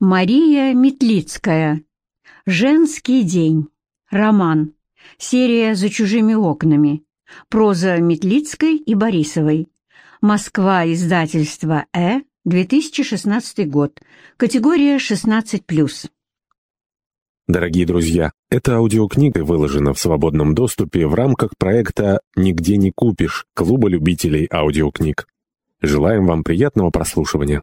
Мария Метлицкая. Женский день. Роман. Серия «За чужими окнами». Проза Метлицкой и Борисовой. Москва. Издательство «Э». 2016 год. Категория 16+. Дорогие друзья, эта аудиокнига выложена в свободном доступе в рамках проекта «Нигде не купишь» Клуба любителей аудиокниг. Желаем вам приятного прослушивания.